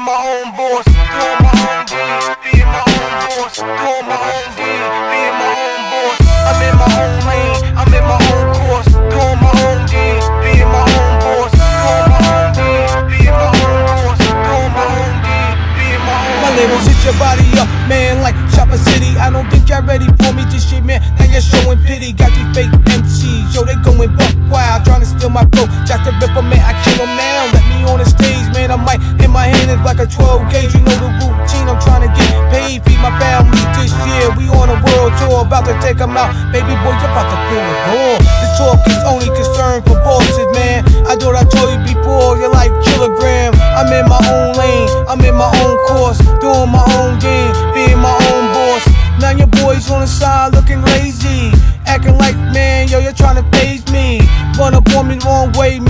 being my own boss, doing my own deed, being my own boss, doing my own deed, being my own boss. I'm in my own lane, I'm in my own course, doing my own deed, being my own boss, doing my own deed, being my own boss, doing my own deed, being my own. My labels hit your body up, man, like Chopper City. I don't think you're ready for me, this shit, man. Now you're showing pity, got these fake MCs steal my flow. Jack the Ripper, man, I kill them now. Let me on the stage, man. I might in my hand is like a 12 gauge. You know the routine, I'm trying to get paid. Feed my family this year. We on a world tour, about to take them out. Baby boy, you're about to feel it more. The talk is only concerned for bosses, man. I thought I told you before, up on me the wrong way,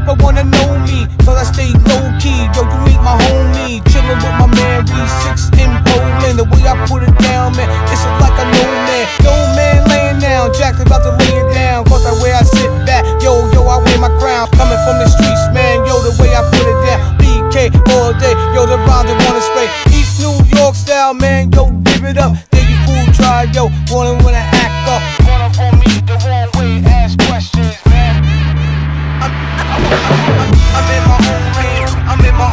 people wanna know me, cause I stay low key. Yo, you ain't my homie. Chillin' with my man, V6 in Poland. The way I put it down, man, it's like a no man. No man laying down, Jack's about to lay it down. Cause the way I sit back, yo, yo, I wear my crown. Coming from the streets, man, yo, the way I put it down. BK all day, yo, the rhymes that wanna spray. East New York style, man, yo, give it up. They be fool try, yo, wanna wanna I'm in my own lane, I'm in my